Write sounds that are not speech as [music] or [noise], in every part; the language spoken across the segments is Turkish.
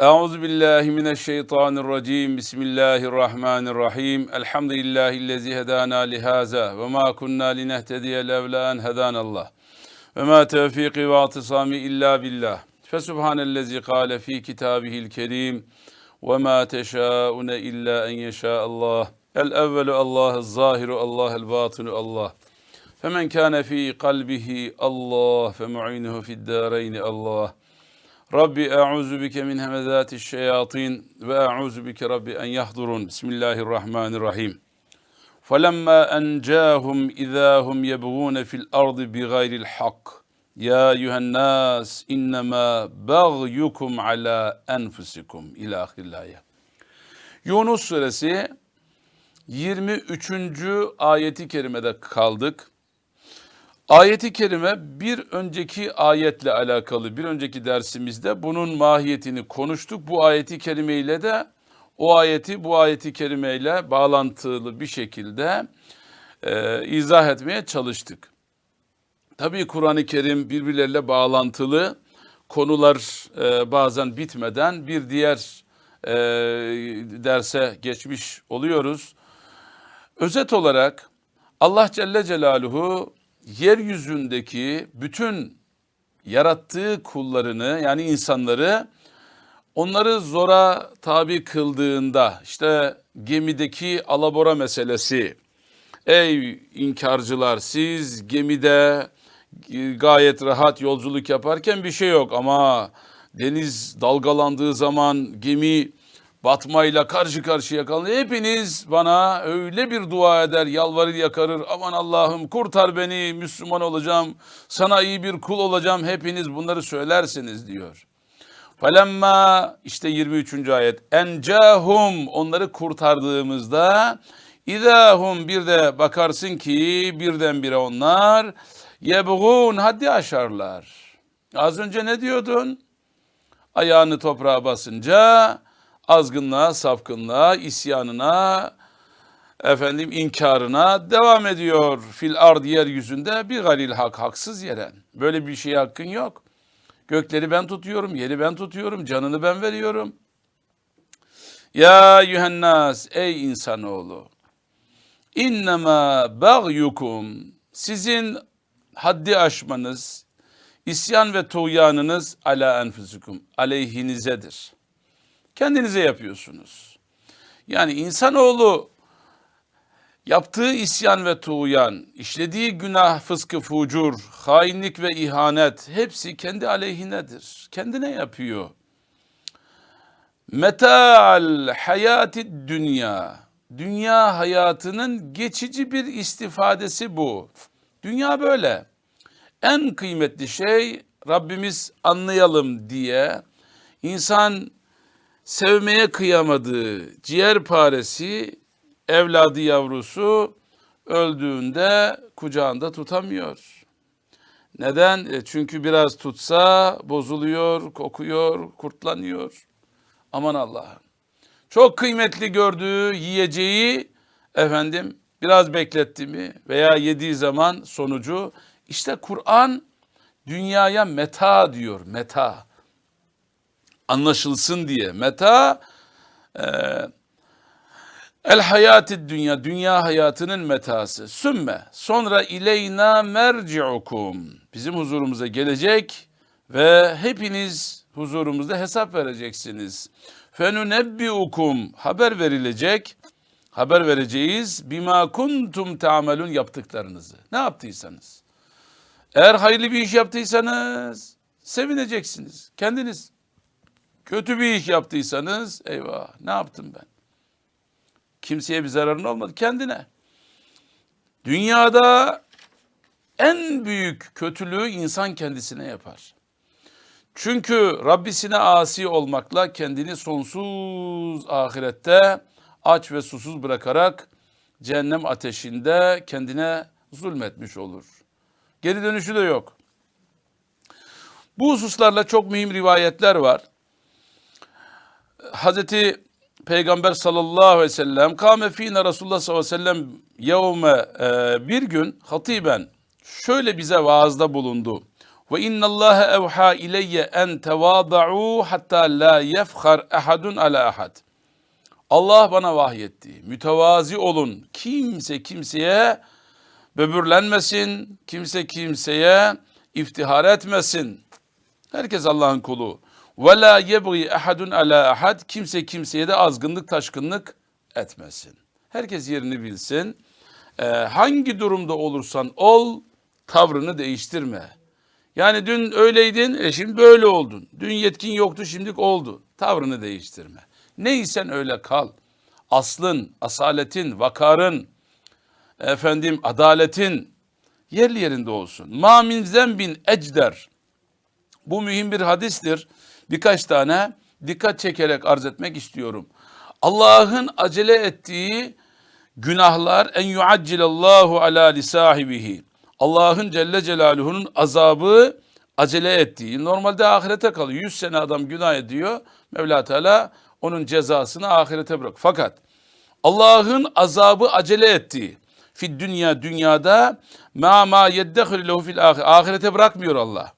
Euzu billahi mineşşeytanirracim. Bismillahirrahmanirrahim. Elhamdülillahi'llezî hedâna lihaza ve ma kunna linehtediye levlâ en hedânallah. Ve ma tevfîki ve atisami illa billah. Fesubhanellezî kâle fî kitâbihil kerîm. Ve ma teşâune illa en yeşâallah. El evvelu Allah, zahiru Allah, el batinu Allah. Femen kâne fî kalbihi Allah, fe mu'inuhu fid dâreyni Allah. Rabbi e'uzu bike min hemezati şeyatin ve e'uzu bike Rabbi en yahdurun. Bismillahirrahmanirrahim. فَلَمَّا أَنْجَاهُمْ إِذَا هُمْ يَبْغُونَ فِي الْأَرْضِ بِغَيْرِ الْحَقِّ يَا أَيُّهَا النَّاسِ إِنَّمَا بَغْيُكُمْ عَلَى أَنْفُسِكُمْ İlâ ahirillâye. Yunus suresi 23. ayeti kerimede kaldık. Ayeti kerime bir önceki ayetle alakalı. Bir önceki dersimizde bunun mahiyetini konuştuk. Bu ayeti kerimeyle de o ayeti bu ayeti kerimeyle bağlantılı bir şekilde e, izah etmeye çalıştık. Tabii Kur'an-ı Kerim birbirleriyle bağlantılı konular e, bazen bitmeden bir diğer e, derse geçmiş oluyoruz. Özet olarak Allah Celle Celaluhu yeryüzündeki bütün yarattığı kullarını yani insanları onları zora tabi kıldığında işte gemideki alabora meselesi. Ey inkarcılar siz gemide gayet rahat yolculuk yaparken bir şey yok ama deniz dalgalandığı zaman gemi batmayla karşı karşıya kalın. Hepiniz bana öyle bir dua eder, yalvarır yakarır. Aman Allah'ım kurtar beni, Müslüman olacağım, sana iyi bir kul olacağım. Hepiniz bunları söylersiniz diyor. Falemma işte 23. ayet. Encahum onları kurtardığımızda idahum bir de bakarsın ki birdenbire onlar yebğun haddi aşarlar. Az önce ne diyordun? Ayağını toprağa basınca azgınlığa, sapkınlığa, isyanına, efendim inkarına devam ediyor fil ard yeryüzünde bir galil hak haksız yere. Böyle bir şey hakkın yok. Gökleri ben tutuyorum, yeri ben tutuyorum, canını ben veriyorum. Ya yuhennas ey insanoğlu. İnnemâ bagyukum sizin haddi aşmanız, isyan ve tuğyanınız ala enfusukum aleyhinizedir. Kendinize yapıyorsunuz. Yani insanoğlu yaptığı isyan ve tuğyan, işlediği günah, fıskı, fucur, hainlik ve ihanet hepsi kendi aleyhinedir. Kendine yapıyor. Meta'al hayati dünya. Dünya hayatının geçici bir istifadesi bu. Dünya böyle. En kıymetli şey Rabbimiz anlayalım diye insan sevmeye kıyamadığı ciğer paresi evladı yavrusu öldüğünde kucağında tutamıyor. Neden? E çünkü biraz tutsa bozuluyor, kokuyor, kurtlanıyor. Aman Allah'ım. Çok kıymetli gördüğü yiyeceği efendim biraz bekletti mi veya yediği zaman sonucu işte Kur'an dünyaya meta diyor meta anlaşılsın diye. Meta e, el hayati dünya, dünya hayatının metası. Sümme sonra ileyna merci'ukum. Bizim huzurumuza gelecek ve hepiniz huzurumuzda hesap vereceksiniz. Fenunebbiukum haber verilecek. Haber vereceğiz. Bima kuntum ta'melun yaptıklarınızı. Ne yaptıysanız. Eğer hayırlı bir iş yaptıysanız sevineceksiniz. Kendiniz Kötü bir iş yaptıysanız eyvah ne yaptım ben? Kimseye bir zararın olmadı kendine. Dünyada en büyük kötülüğü insan kendisine yapar. Çünkü Rabbisine asi olmakla kendini sonsuz ahirette aç ve susuz bırakarak cehennem ateşinde kendine zulmetmiş olur. Geri dönüşü de yok. Bu hususlarla çok mühim rivayetler var. Hazreti Peygamber sallallahu aleyhi ve sellem kâme fîne Resulullah sallallahu aleyhi ve sellem yevme e, bir gün hatiben şöyle bize vaazda bulundu. Ve innallaha evha ileyye en tevada'u hatta la yefhar ahadun ala ahad. Allah bana vahyetti. Mütevazi olun. Kimse kimseye böbürlenmesin. Kimse kimseye iftihar etmesin. Herkes Allah'ın kulu. Ve la yebgi ahadun ala ahad. Kimse kimseye de azgınlık, taşkınlık etmesin. Herkes yerini bilsin. Ee, hangi durumda olursan ol, tavrını değiştirme. Yani dün öyleydin, e şimdi böyle oldun. Dün yetkin yoktu, şimdi oldu. Tavrını değiştirme. Neysen öyle kal. Aslın, asaletin, vakarın, efendim adaletin yerli yerinde olsun. Ma min zembin ecder. Bu mühim bir hadistir. Birkaç tane dikkat çekerek arz etmek istiyorum. Allah'ın acele ettiği günahlar en yuaccilallahu ala li sahibihi. Allah'ın Celle Celaluhu'nun azabı acele ettiği. Normalde ahirete kalıyor. 100 sene adam günah ediyor. Mevla Teala onun cezasını ahirete bırak. Fakat Allah'ın azabı acele ettiği. Fi dünya dünyada ma ma yeddehir lehu fil ahir. Ahirete bırakmıyor Allah.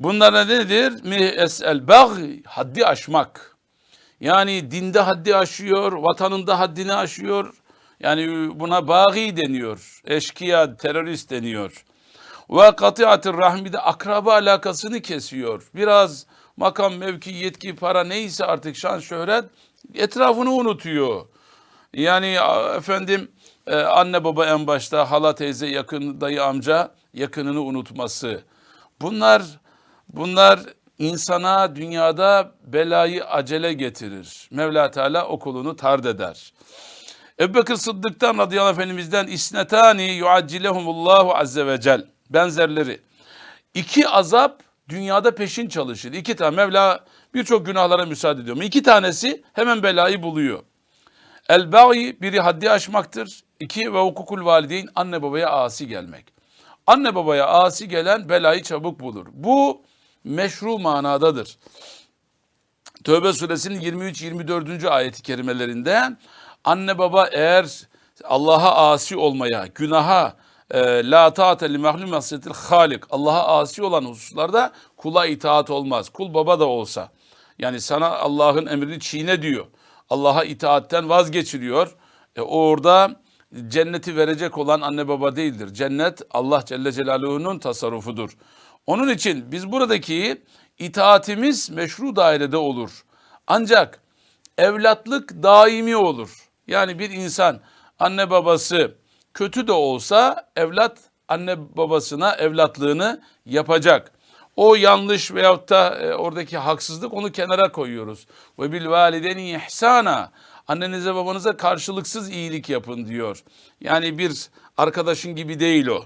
Bunlar nedir? Esel bagh haddi aşmak. Yani dinde haddi aşıyor, vatanında haddini aşıyor. Yani buna bagi deniyor. Eşkıya, terörist deniyor. Ve katiatir rahmi de akraba alakasını kesiyor. Biraz makam, mevki, yetki, para neyse artık şan, şöhret etrafını unutuyor. Yani efendim e, anne baba en başta, hala teyze, yakın dayı amca yakınını unutması. Bunlar bunlar insana dünyada belayı acele getirir. Mevla Teala okulunu tard eder. Ebu Bekir Sıddık'tan radıyallahu efendimizden isnetani yuaccilehumullahu azze ve cel benzerleri. İki azap dünyada peşin çalışır. İki tane Mevla birçok günahlara müsaade ediyor. İki tanesi hemen belayı buluyor. El ba'i biri haddi aşmaktır. İki ve hukukul valideyn anne babaya asi gelmek. Anne babaya asi gelen belayı çabuk bulur. Bu meşru manadadır. Tövbe suresinin 23-24. ayeti kerimelerinde anne baba eğer Allah'a asi olmaya, günaha, e, la taate li mahlum masiyetil halik, Allah'a asi olan hususlarda kula itaat olmaz. Kul baba da olsa. Yani sana Allah'ın emrini çiğne diyor. Allah'a itaatten vazgeçiriyor. E orada cenneti verecek olan anne baba değildir. Cennet Allah Celle Celaluhu'nun tasarrufudur. Onun için biz buradaki itaatimiz meşru dairede olur. Ancak evlatlık daimi olur. Yani bir insan anne babası kötü de olsa evlat anne babasına evlatlığını yapacak. O yanlış veyahut da e, oradaki haksızlık onu kenara koyuyoruz. Ve bil valideni ihsana. Annenize babanıza karşılıksız iyilik yapın diyor. Yani bir arkadaşın gibi değil o.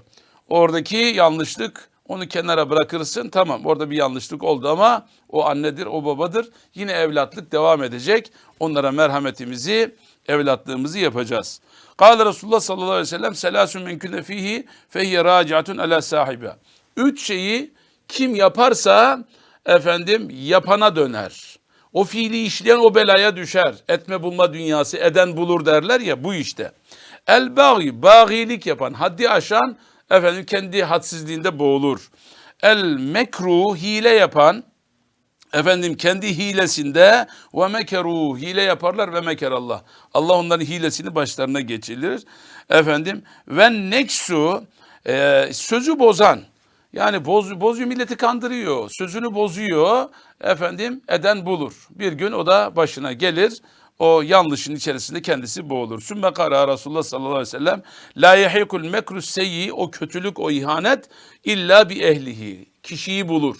Oradaki yanlışlık onu kenara bırakırsın tamam orada bir yanlışlık oldu ama o annedir o babadır. Yine evlatlık devam edecek. Onlara merhametimizi evlatlığımızı yapacağız. Kale Resulullah sallallahu aleyhi ve sellem selasun min küne fihi fehye raciatun ala sahibi. Üç şeyi kim yaparsa efendim yapana döner. O fiili işleyen o belaya düşer. Etme bulma dünyası eden bulur derler ya bu işte. El bagi, bagilik yapan, haddi aşan efendim kendi hadsizliğinde boğulur. El mekru, hile yapan, efendim kendi hilesinde ve mekeru hile yaparlar ve meker Allah. Allah onların hilesini başlarına geçirir. Efendim ve neksu e, sözü bozan yani boz, bozuyor milleti kandırıyor. Sözünü bozuyor. Efendim eden bulur. Bir gün o da başına gelir. O yanlışın içerisinde kendisi boğulur. Sümme kara Resulullah sallallahu aleyhi ve sellem la yehikul mekru seyyi o kötülük o ihanet illa bi ehlihi. Kişiyi bulur.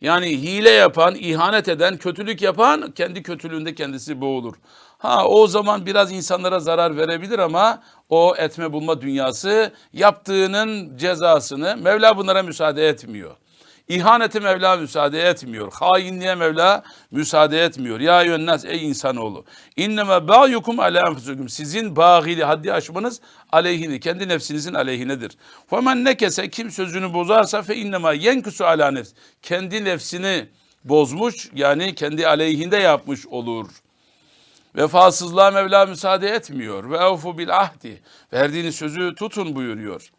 Yani hile yapan, ihanet eden, kötülük yapan kendi kötülüğünde kendisi boğulur. Ha o zaman biraz insanlara zarar verebilir ama o etme bulma dünyası yaptığının cezasını Mevla bunlara müsaade etmiyor. İhaneti Mevla müsaade etmiyor. Hainliğe Mevla müsaade etmiyor. Ya yönnas ey insanoğlu. İnneme ba'yukum ala enfusukum. Sizin bağili haddi aşmanız aleyhine, kendi nefsinizin aleyhinedir. Femen nekese kim sözünü bozarsa fe innema yenkusu ala nefs. Kendi nefsini bozmuş yani kendi aleyhinde yapmış olur. Vefasızlığa Mevla müsaade etmiyor. Ve evfu bil ahdi. Verdiğiniz sözü tutun buyuruyor.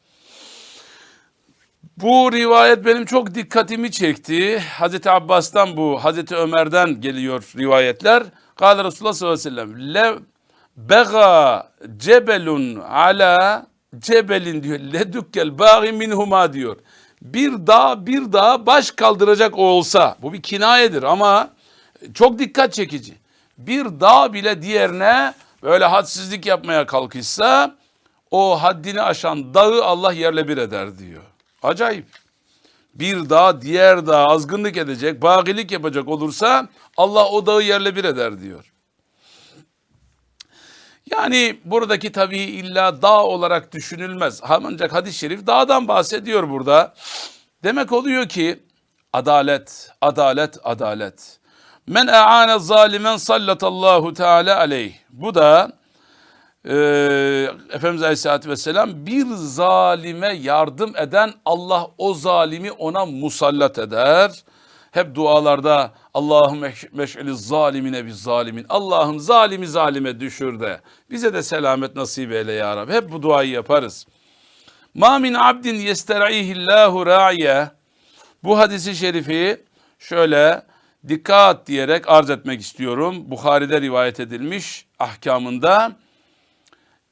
Bu rivayet benim çok dikkatimi çekti. Hazreti Abbas'tan bu, Hazreti Ömer'den geliyor rivayetler. Kâle Resulullah sallallahu aleyhi ve sellem. Le bega cebelun ala cebelin diyor. Ledükkel bâgi minhuma diyor. Bir dağ bir dağ baş kaldıracak olsa. Bu bir kinayedir ama çok dikkat çekici. Bir dağ bile diğerine böyle hadsizlik yapmaya kalkışsa o haddini aşan dağı Allah yerle bir eder diyor. Acayip. Bir dağ diğer dağ azgınlık edecek, bagilik yapacak olursa Allah o dağı yerle bir eder diyor. Yani buradaki tabii illa dağ olarak düşünülmez. Ancak hadis-i şerif dağdan bahsediyor burada. Demek oluyor ki adalet, adalet, adalet. Men e'ane zalimen sallatallahu teala aleyh. Bu da e, Efendimiz Aleyhisselatü Vesselam bir zalime yardım eden Allah o zalimi ona musallat eder. Hep dualarda Allah'ım meş'eli zalimine biz zalimin. Allah'ım zalimi zalime düşür de. Bize de selamet nasip eyle ya Rabbi. Hep bu duayı yaparız. Ma min abdin yester'ihillahu ra'iye. Bu hadisi şerifi şöyle dikkat diyerek arz etmek istiyorum. Bukhari'de rivayet edilmiş ahkamında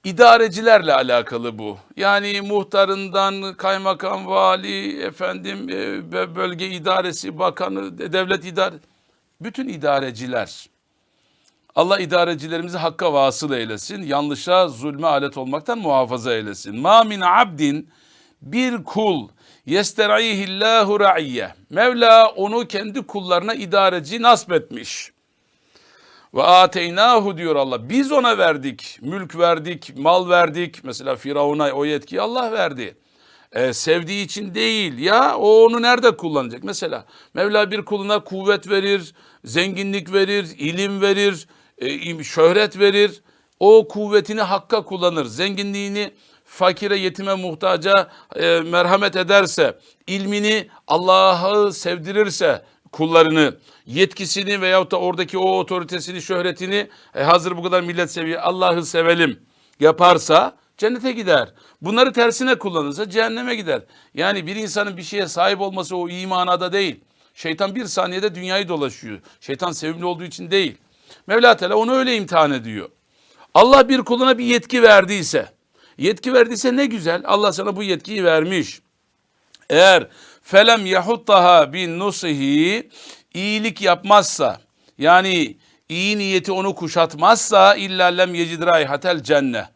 idarecilerle alakalı bu. Yani muhtarından kaymakam, vali, efendim e, bölge idaresi, bakanı, devlet idare bütün idareciler. Allah idarecilerimizi hakka vasıl eylesin. Yanlışa, zulme alet olmaktan muhafaza eylesin. Ma min abdin bir kul yester'ihillahu ra'iyye. Mevla onu kendi kullarına idareci nasip etmiş. Ve ateynahu diyor Allah. Biz ona verdik. Mülk verdik, mal verdik. Mesela Firavun'a o yetkiyi Allah verdi. Ee, sevdiği için değil ya o onu nerede kullanacak? Mesela Mevla bir kuluna kuvvet verir, zenginlik verir, ilim verir, e, şöhret verir. O kuvvetini hakka kullanır. Zenginliğini fakire, yetime, muhtaca e, merhamet ederse, ilmini Allah'ı sevdirirse, kullarını, yetkisini veyahut da oradaki o otoritesini, şöhretini e, hazır bu kadar millet seviyor Allah'ı sevelim yaparsa cennete gider. Bunları tersine kullanırsa cehenneme gider. Yani bir insanın bir şeye sahip olması o iyi manada değil. Şeytan bir saniyede dünyayı dolaşıyor. Şeytan sevimli olduğu için değil. Mevla Teala onu öyle imtihan ediyor. Allah bir kuluna bir yetki verdiyse, yetki verdiyse ne güzel. Allah sana bu yetkiyi vermiş. Eğer felem yahuttaha bin nusihi iyilik yapmazsa yani iyi niyeti onu kuşatmazsa illa lem yecid raihatel cenne.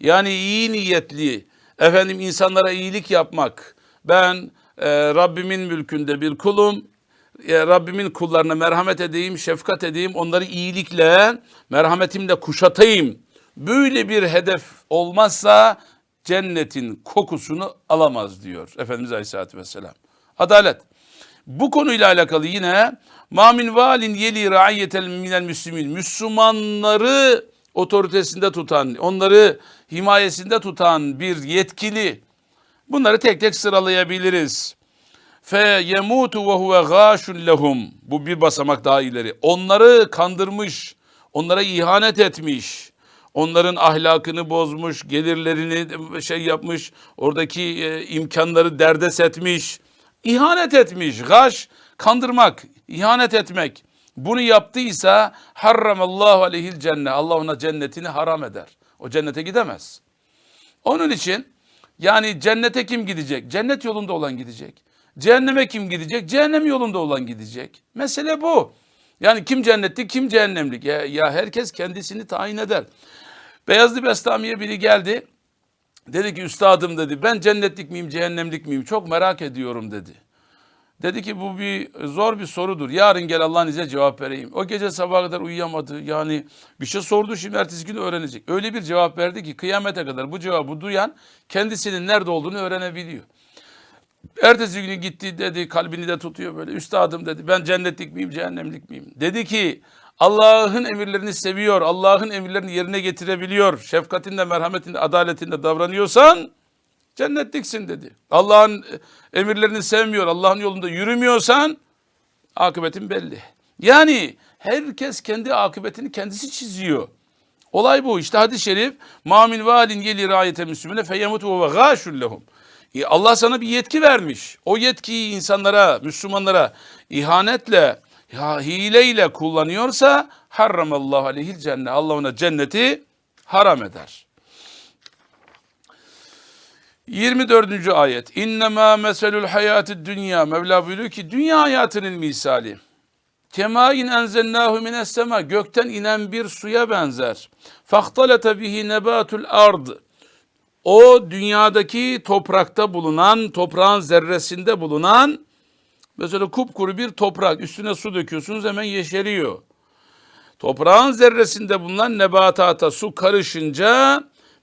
Yani iyi niyetli efendim insanlara iyilik yapmak. Ben e, Rabbimin mülkünde bir kulum. E, Rabbimin kullarına merhamet edeyim, şefkat edeyim, onları iyilikle, merhametimle kuşatayım. Böyle bir hedef olmazsa cennetin kokusunu alamaz diyor Efendimiz Aleyhisselatü Vesselam. Adalet. Bu konuyla alakalı yine mamin valin yeli raiyetel minel müslimin Müslümanları otoritesinde tutan, onları himayesinde tutan bir yetkili. Bunları tek tek sıralayabiliriz. Fe yemutu ve huve gâşun lehum. Bu bir basamak daha ileri. Onları kandırmış, onlara ihanet etmiş onların ahlakını bozmuş, gelirlerini şey yapmış, oradaki e, imkanları derdest etmiş, ihanet etmiş, gaş, kandırmak, ihanet etmek. Bunu yaptıysa harramallahu aleyhil cennet. Allah ona cennetini haram eder. O cennete gidemez. Onun için yani cennete kim gidecek? Cennet yolunda olan gidecek. Cehenneme kim gidecek? Cehennem yolunda olan gidecek. Mesele bu. Yani kim cennetlik, kim cehennemlik? Ya, ya herkes kendisini tayin eder. Beyazlı Bestami'ye biri geldi. Dedi ki üstadım dedi ben cennetlik miyim cehennemlik miyim çok merak ediyorum dedi. Dedi ki bu bir zor bir sorudur. Yarın gel Allah'ın izniyle cevap vereyim. O gece sabaha kadar uyuyamadı. Yani bir şey sordu şimdi ertesi gün öğrenecek. Öyle bir cevap verdi ki kıyamete kadar bu cevabı duyan kendisinin nerede olduğunu öğrenebiliyor. Ertesi günü gitti dedi kalbini de tutuyor böyle. Üstadım dedi ben cennetlik miyim cehennemlik miyim? Dedi ki Allah'ın emirlerini seviyor, Allah'ın emirlerini yerine getirebiliyor, şefkatinde, merhametinde, adaletinde davranıyorsan cennetliksin dedi. Allah'ın emirlerini sevmiyor, Allah'ın yolunda yürümüyorsan akıbetin belli. Yani herkes kendi akıbetini kendisi çiziyor. Olay bu. İşte hadis-i şerif ma min valin yeli rayete müslümine feyemutu ve gâşul. E, Allah sana bir yetki vermiş. O yetkiyi insanlara, Müslümanlara ihanetle, ya, hileyle kullanıyorsa harramallahu aleyhil cennet. Allah ona cenneti haram eder. 24. ayet. İnnemâ meselul hayatid dünya. Mevla buyuruyor ki dünya hayatının misali. Kemain enzennâhu mines. Gökten inen bir suya benzer. Fahtalete bihi nebatul ard. O dünyadaki toprakta bulunan, toprağın zerresinde bulunan mesela kupkuru bir toprak üstüne su döküyorsunuz hemen yeşeriyor. Toprağın zerresinde bulunan nebatata su karışınca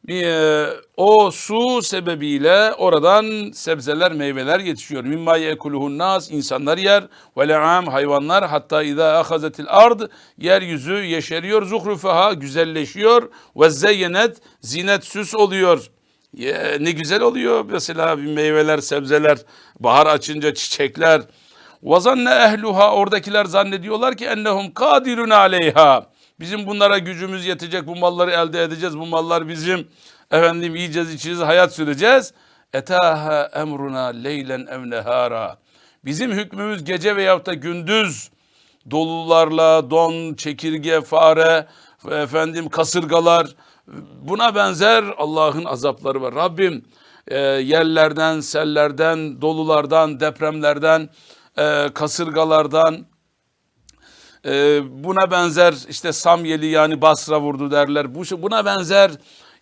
e, o su sebebiyle oradan sebzeler, meyveler yetişiyor. Mimma yekuluhun nas insanlar yer ve le'am hayvanlar hatta iza ahazetil ard yeryüzü yeşeriyor. Zuhrufaha güzelleşiyor ve zeyyenet zinet süs oluyor. Ne güzel oluyor mesela bir meyveler, sebzeler, bahar açınca çiçekler. Vazanne ehluha oradakiler zannediyorlar ki ennehum kadirun aleyha. Bizim bunlara gücümüz yetecek, bu malları elde edeceğiz, bu mallar bizim. Efendim yiyeceğiz, içeceğiz, hayat süreceğiz. Etaha emruna leylen ev nehara. Bizim hükmümüz gece veyahut da gündüz dolularla, don, çekirge, fare, efendim kasırgalar, buna benzer Allah'ın azapları var. Rabbim e, yerlerden, sellerden, dolulardan, depremlerden, e, kasırgalardan, e, buna benzer işte Samyeli yani Basra vurdu derler. Bu buna benzer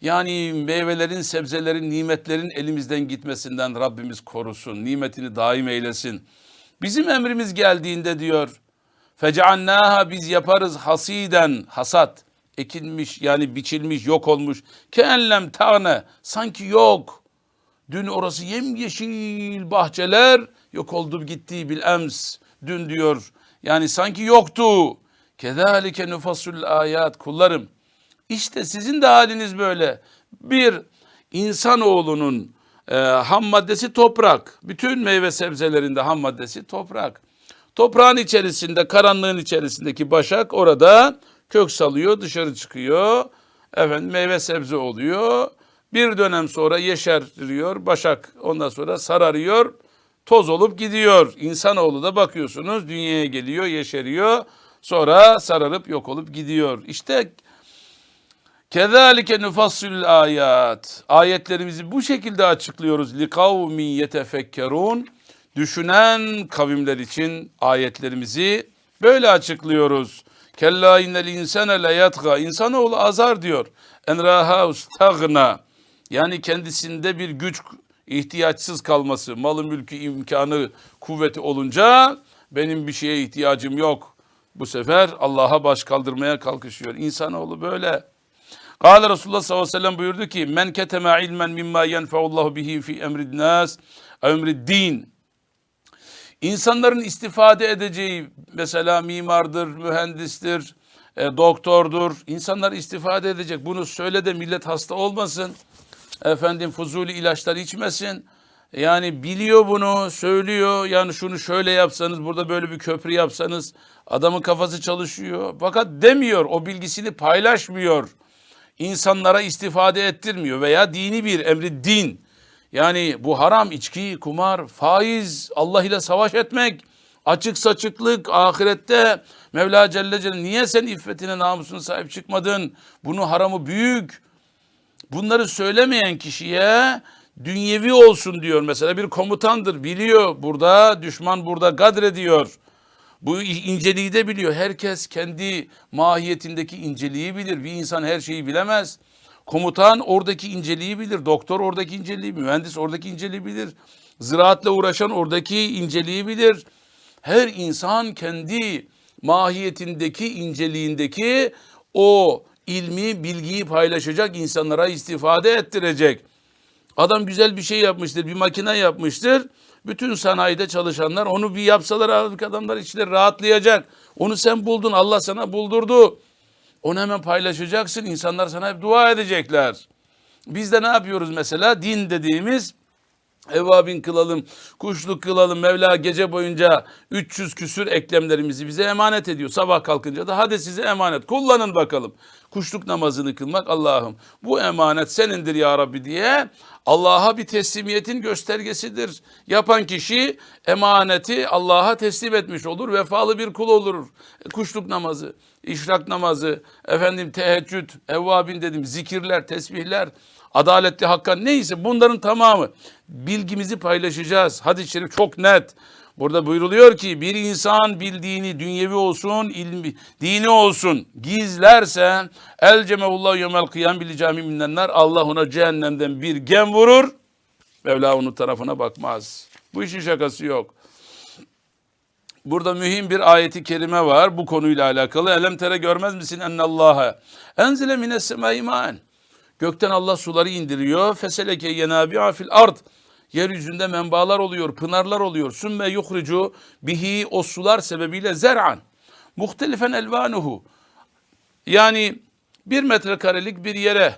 yani meyvelerin, sebzelerin, nimetlerin elimizden gitmesinden Rabbimiz korusun. Nimetini daim eylesin. Bizim emrimiz geldiğinde diyor. Feceannaha biz yaparız hasiden hasat ekilmiş yani biçilmiş yok olmuş. Keenlem tane sanki yok. Dün orası yemyeşil bahçeler yok oldu gitti bil ems. Dün diyor yani sanki yoktu. Kezalike nufassul ayat kullarım. İşte sizin de haliniz böyle. Bir insanoğlunun e, ham maddesi toprak. Bütün meyve sebzelerinde ham maddesi toprak. Toprağın içerisinde, karanlığın içerisindeki başak orada kök salıyor, dışarı çıkıyor. Efendim meyve sebze oluyor. Bir dönem sonra yeşeriyor, başak ondan sonra sararıyor, toz olup gidiyor. İnsanoğlu da bakıyorsunuz dünyaya geliyor, yeşeriyor. Sonra sararıp yok olup gidiyor. İşte Kezalike nufassil ayat. Ayetlerimizi bu şekilde açıklıyoruz. Li kavmin yetefekkerun. Düşünen kavimler için ayetlerimizi böyle açıklıyoruz. Kella innel insane le yatga. İnsanoğlu azar diyor. En raha ustagna. Yani kendisinde bir güç ihtiyaçsız kalması, malı mülkü imkanı kuvveti olunca benim bir şeye ihtiyacım yok. Bu sefer Allah'a baş kaldırmaya kalkışıyor. İnsanoğlu böyle. Kale Resulullah sallallahu aleyhi ve sellem buyurdu ki men keteme ilmen mimma yenfeullahu bihi fi emrid nas emrid din İnsanların istifade edeceği mesela mimardır, mühendistir, e, doktordur. İnsanlar istifade edecek. Bunu söyle de millet hasta olmasın. Efendim fuzuli ilaçlar içmesin. Yani biliyor bunu, söylüyor. Yani şunu şöyle yapsanız, burada böyle bir köprü yapsanız adamın kafası çalışıyor. Fakat demiyor, o bilgisini paylaşmıyor. İnsanlara istifade ettirmiyor veya dini bir emri din. Yani bu haram, içki, kumar, faiz, Allah ile savaş etmek, açık saçıklık, ahirette Mevla Celle Celle niye sen iffetine namusuna sahip çıkmadın? Bunu haramı büyük. Bunları söylemeyen kişiye dünyevi olsun diyor. Mesela bir komutandır biliyor burada düşman burada gadrediyor. Bu inceliği de biliyor. Herkes kendi mahiyetindeki inceliği bilir. Bir insan her şeyi bilemez. Komutan oradaki inceliği bilir. Doktor oradaki inceliği, mühendis oradaki inceliği bilir. Ziraatla uğraşan oradaki inceliği bilir. Her insan kendi mahiyetindeki, inceliğindeki o ilmi, bilgiyi paylaşacak, insanlara istifade ettirecek. Adam güzel bir şey yapmıştır, bir makine yapmıştır. Bütün sanayide çalışanlar onu bir yapsalar adamlar içleri rahatlayacak. Onu sen buldun, Allah sana buldurdu. Onu hemen paylaşacaksın. İnsanlar sana hep dua edecekler. Biz de ne yapıyoruz mesela? Din dediğimiz Evvabin kılalım, kuşluk kılalım. Mevla gece boyunca 300 küsür eklemlerimizi bize emanet ediyor. Sabah kalkınca da hadi size emanet. Kullanın bakalım. Kuşluk namazını kılmak Allah'ım. Bu emanet senindir ya Rabbi diye Allah'a bir teslimiyetin göstergesidir. Yapan kişi emaneti Allah'a teslim etmiş olur. Vefalı bir kul olur. Kuşluk namazı, işrak namazı, efendim teheccüd, evvabin dedim zikirler, tesbihler, adaletli hakka neyse bunların tamamı bilgimizi paylaşacağız. Hadis-i şerif çok net. Burada buyruluyor ki bir insan bildiğini dünyevi olsun, ilmi, dini olsun gizlerse el cemevullahu yevmel kıyam bil cami minnenler Allah ona cehennemden bir gem vurur. Mevla onun tarafına bakmaz. Bu işin şakası yok. Burada mühim bir ayeti kerime var bu konuyla alakalı. Elem tere görmez misin ennallaha enzile mines semai ma'en. Gökten Allah suları indiriyor. Feseleke yenabi'a fil ard. Yeryüzünde menbalar oluyor, pınarlar oluyor. Sümme yuhricu bihi o sular sebebiyle zer'an. Muhtelifen elvanuhu. Yani bir metrekarelik bir yere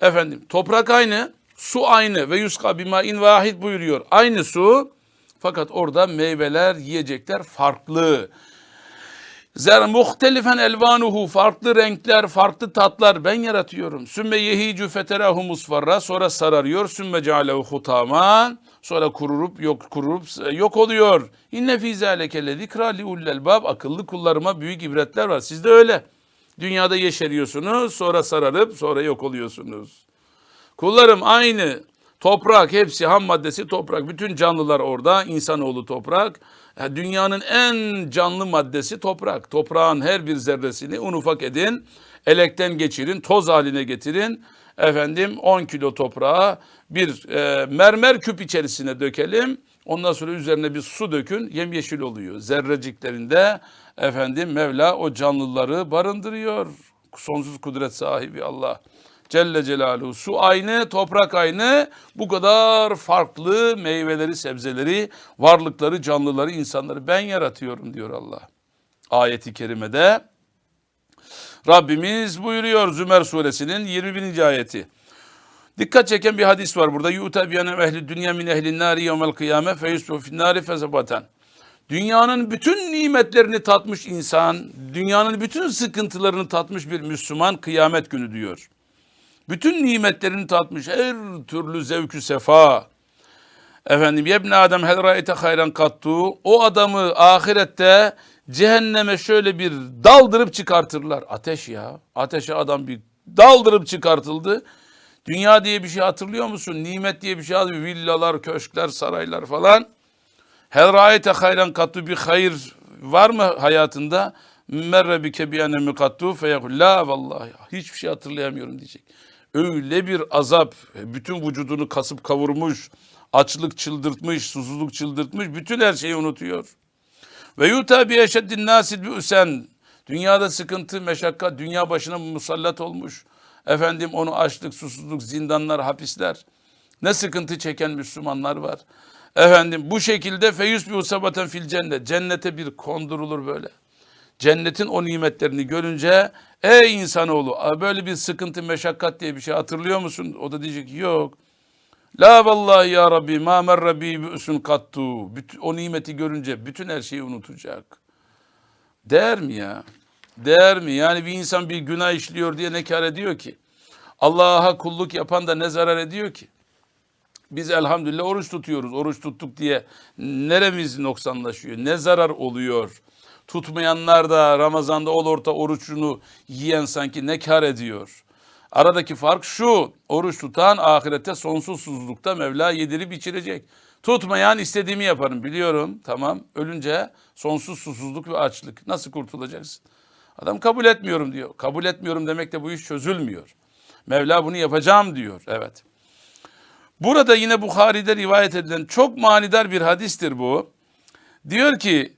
efendim toprak aynı, su aynı ve yuska bimain vahid buyuruyor. Aynı su fakat orada meyveler, yiyecekler farklı. Zer muhtelifen elvanuhu farklı renkler, farklı tatlar ben yaratıyorum. Sümme yehicu feterahu musfarra sonra sararıyor. Sümme cealehu hutaman sonra kururup yok kururup yok oluyor. İnne fî zâleke le zikra li bab akıllı kullarıma büyük ibretler var. Siz de öyle. Dünyada yeşeriyorsunuz, sonra sararıp sonra yok oluyorsunuz. Kullarım aynı. Toprak hepsi ham maddesi toprak. Bütün canlılar orada. İnsanoğlu toprak. Ya Dünyanın en canlı maddesi toprak. Toprağın her bir zerresini un ufak edin. Elekten geçirin. Toz haline getirin. Efendim 10 kilo toprağa bir e, mermer küp içerisine dökelim. Ondan sonra üzerine bir su dökün. Yemyeşil oluyor. Zerreciklerinde efendim Mevla o canlıları barındırıyor. Sonsuz kudret sahibi Allah. Celle Celaluhu. Su aynı, toprak aynı. Bu kadar farklı meyveleri, sebzeleri, varlıkları, canlıları, insanları ben yaratıyorum diyor Allah. Ayeti kerimede Rabbimiz buyuruyor Zümer suresinin 21. ayeti. Dikkat çeken bir hadis var burada. Yu'ta biyanem ehli dünya min ehlin nari yevmel kıyame fe yusbu fin fezebaten. Dünyanın bütün nimetlerini tatmış insan, dünyanın bütün sıkıntılarını tatmış bir Müslüman kıyamet günü diyor. Bütün nimetlerini tatmış her türlü zevkü sefa. Efendim yebne Adem hel ra'ite hayran kattu. O adamı ahirette cehenneme şöyle bir daldırıp çıkartırlar. Ateş ya. Ateşe adam bir daldırıp çıkartıldı. Dünya diye bir şey hatırlıyor musun? Nimet diye bir şey hatırlıyor. Villalar, köşkler, saraylar falan. Hel ra'ite hayran kattu bir hayır var mı hayatında? Merre bi ene mikattu feyekul la vallahi hiçbir şey hatırlayamıyorum diyecek. Öyle bir azap bütün vücudunu kasıp kavurmuş, açlık çıldırtmış, susuzluk çıldırtmış, bütün her şeyi unutuyor. Ve yuta bi eşeddin nasil bi üsen. Dünyada sıkıntı, meşakkat, dünya başına musallat olmuş. Efendim onu açlık, susuzluk, zindanlar, hapisler. Ne sıkıntı çeken Müslümanlar var. Efendim bu şekilde feyus bi usabaten fil cennet. Cennete bir kondurulur böyle. Cennetin o nimetlerini görünce ey insanoğlu böyle bir sıkıntı meşakkat diye bir şey hatırlıyor musun? O da diyecek yok. La vallahi ya Rabbi ma merre bi üsün kattu. O nimeti görünce bütün her şeyi unutacak. Değer mi ya? Değer mi? Yani bir insan bir günah işliyor diye ne kar ediyor ki? Allah'a kulluk yapan da ne zarar ediyor ki? Biz elhamdülillah oruç tutuyoruz. Oruç tuttuk diye neremiz noksanlaşıyor? Ne zarar oluyor? Tutmayanlar da Ramazan'da ol orta orucunu yiyen sanki ne kar ediyor? Aradaki fark şu. Oruç tutan ahirette sonsuzsuzlukta Mevla yedirip içirecek. Tutmayan istediğimi yaparım biliyorum. Tamam. Ölünce sonsuz susuzluk ve açlık. Nasıl kurtulacaksın? Adam kabul etmiyorum diyor. Kabul etmiyorum demek de bu iş çözülmüyor. Mevla bunu yapacağım diyor. Evet. Burada yine Bukhari'de rivayet edilen çok manidar bir hadistir bu. Diyor ki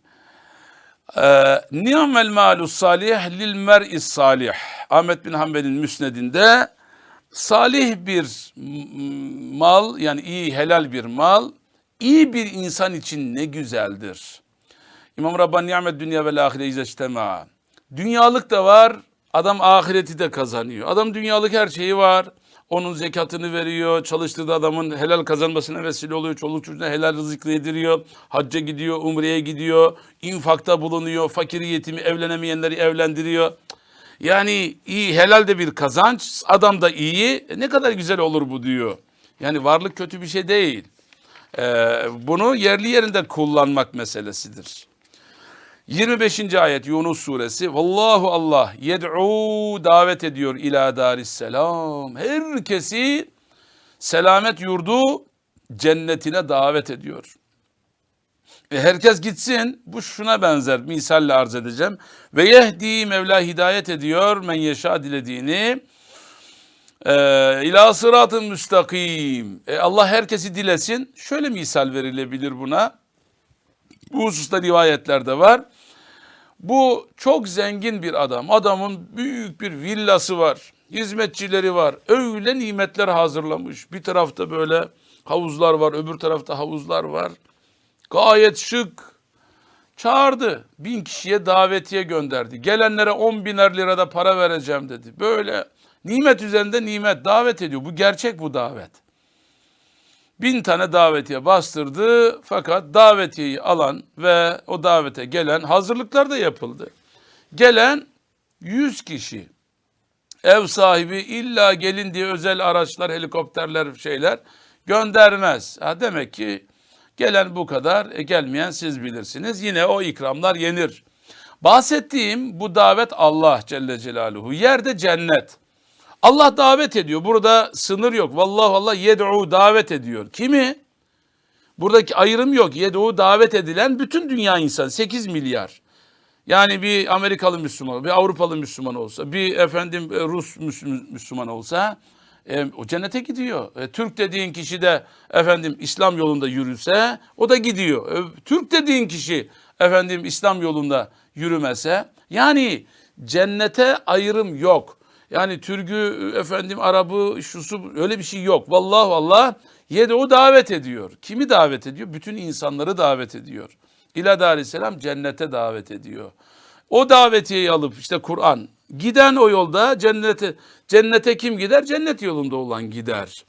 Ni'mel malus salih lil mer'is salih. Ahmet bin Hanbel'in müsnedinde salih bir mal yani iyi helal bir mal iyi bir insan için ne güzeldir. İmam Rabbani ni'met dünya ve ahire izleştema. Dünyalık da var, adam ahireti de kazanıyor. Adam dünyalık her şeyi var. Onun zekatını veriyor. Çalıştığı da adamın helal kazanmasına vesile oluyor. Çoluk çocuğuna helal rızık yediriyor. Hacca gidiyor, umreye gidiyor. infakta bulunuyor. Fakiri yetimi evlenemeyenleri evlendiriyor. Yani iyi helal de bir kazanç. Adam da iyi. E, ne kadar güzel olur bu diyor. Yani varlık kötü bir şey değil. Ee, bunu yerli yerinde kullanmak meselesidir. 25. ayet Yunus suresi. Vallahu Allah yed'u davet ediyor ila darisselam. Herkesi selamet yurdu cennetine davet ediyor. Ve herkes gitsin. Bu şuna benzer. Misalle arz edeceğim. Ve yehdi Mevla hidayet ediyor. Men yeşa dilediğini. Ee, ila sıratın müstakim. E, Allah herkesi dilesin. Şöyle misal verilebilir buna. Bu hususta rivayetlerde var. Bu çok zengin bir adam. Adamın büyük bir villası var. Hizmetçileri var. Öyle nimetler hazırlamış. Bir tarafta böyle havuzlar var. Öbür tarafta havuzlar var. Gayet şık. Çağırdı. Bin kişiye davetiye gönderdi. Gelenlere on biner lirada para vereceğim dedi. Böyle nimet üzerinde nimet davet ediyor. Bu gerçek bu davet. Bin tane davetiye bastırdı fakat davetiyeyi alan ve o davete gelen hazırlıklar da yapıldı. Gelen 100 kişi. Ev sahibi illa gelin diye özel araçlar, helikopterler, şeyler göndermez. Ha demek ki gelen bu kadar, e, gelmeyen siz bilirsiniz. Yine o ikramlar yenir. Bahsettiğim bu davet Allah Celle Celaluhu. Yerde cennet. Allah davet ediyor. Burada sınır yok. Vallahu Allah yed'u davet ediyor. Kimi? Buradaki ayrım yok. Yed'u davet edilen bütün dünya insanı 8 milyar. Yani bir Amerikalı Müslüman, bir Avrupalı Müslüman olsa, bir efendim e, Rus Müsl- Müslüman olsa e, o cennete gidiyor. E, Türk dediğin kişi de efendim İslam yolunda yürüse o da gidiyor. E, Türk dediğin kişi efendim İslam yolunda yürümese yani cennete ayrım yok. Yani Türk'ü efendim Arap'ı şusu öyle bir şey yok. Vallahi Allah o davet ediyor. Kimi davet ediyor? Bütün insanları davet ediyor. İla Aleyhisselam cennete davet ediyor. O davetiyeyi alıp işte Kur'an giden o yolda cennete cennete kim gider? Cennet yolunda olan gider.